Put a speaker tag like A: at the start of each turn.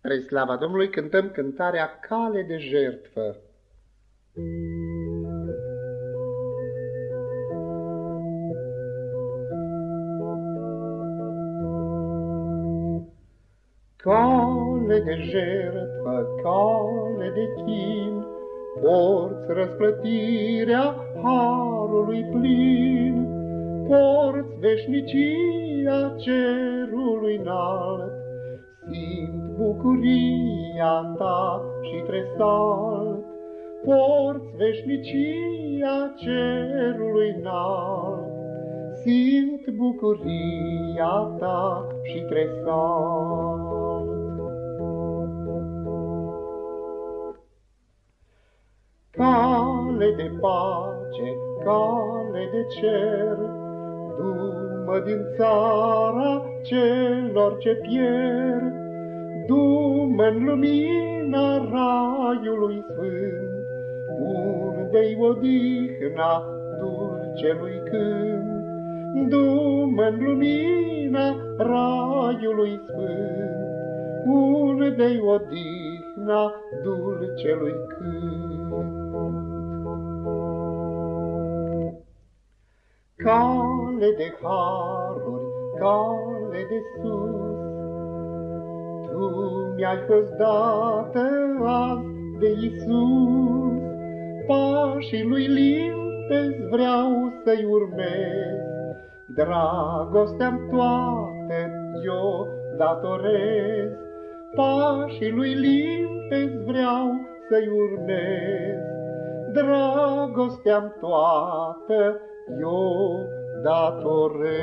A: Spre slava Domnului cântăm cântarea Cale de jertfă. Cale de jertfă, cale de chin, Porți răsplătirea harului plin, Porți veșnicia cerului înalt, Simt bucuria ta și tresalt, Porți veșnicia cerului înalt, Simt bucuria ta și tresalt. Cale de pace, cale de cer, Du-mă din țara celor ce pierd, Du-mă-n lumina raiului sfânt, Unde-i odihna dulcelui cânt. Du-mă-n lumina raiului sfânt, Unde-i odihna dulcelui cânt. Cale de haruri, cale de sus, Tu mi-ai fost dată azi de Iisus, Pașii lui limpezi vreau să-i urmez, Dragostea-mi toate eu datorez, Pașii lui limpezi vreau să-i urmez, Dragostea-mi toată eu datorez.